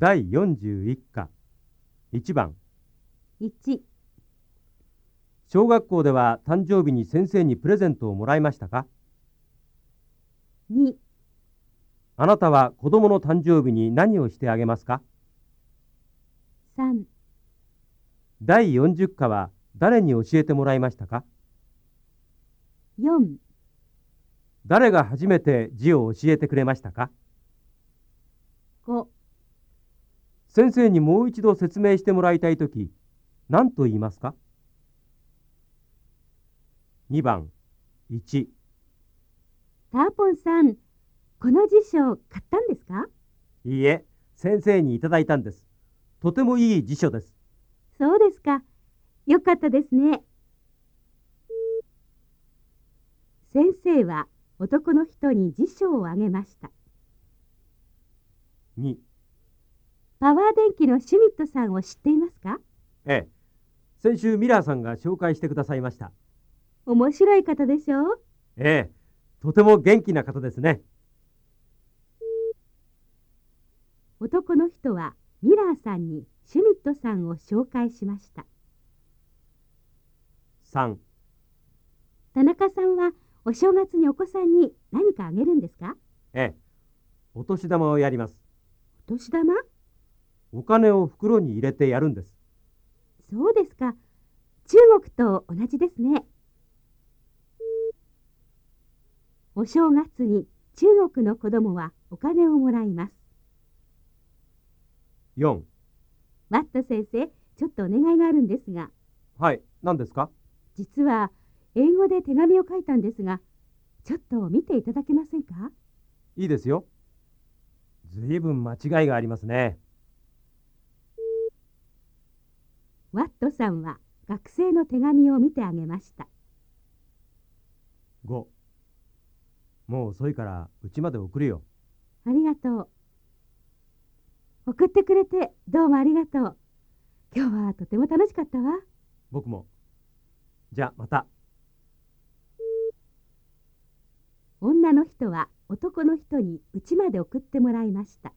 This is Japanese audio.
第41課1番1、小学校では誕生日に先生にプレゼントをもらいましたか？2、あなたは子供の誕生日に何をしてあげますか？3、第40課は誰に教えてもらいましたか？4、誰が初めて字を教えてくれましたか？5、先生にもう一度説明してもらいたいとき何と言いますか？2番。1ターポンさん、この辞書買ったんですか？いいえ先生にいただいたんです。とてもいい辞書です。そうですか。よかったですね。先生は男の人に辞書をあげました。2パワー電機のシュミットさんを知っていますか？ええ。先週ミラーさんが紹介してくださいました。面白い方でしょう？ええ。とても元気な方ですね。男の人はミラーさんにシュミットさんを紹介しました。3田中さんはお正月にお子さんに何かあげるんですか？ええ。お年玉をやります。お年玉？お金を袋に入れてやるんです。そうですか。中国と同じですね。お正月に中国の子供はお金をもらいます。4ワット先生、ちょっとお願いがあるんですが、はい。何ですか？実は英語で手紙を書いたんですが、ちょっと見ていただけませんか？いいですよ。ずいぶん間違いがありますねワットさんは学生の手紙を見てあげました。5もう遅いから家まで送るよありがとう。送ってくれてどうもありがとう。今日はとても楽しかったわ。僕もじゃあまた女の人は男の人に家まで送ってもらいました。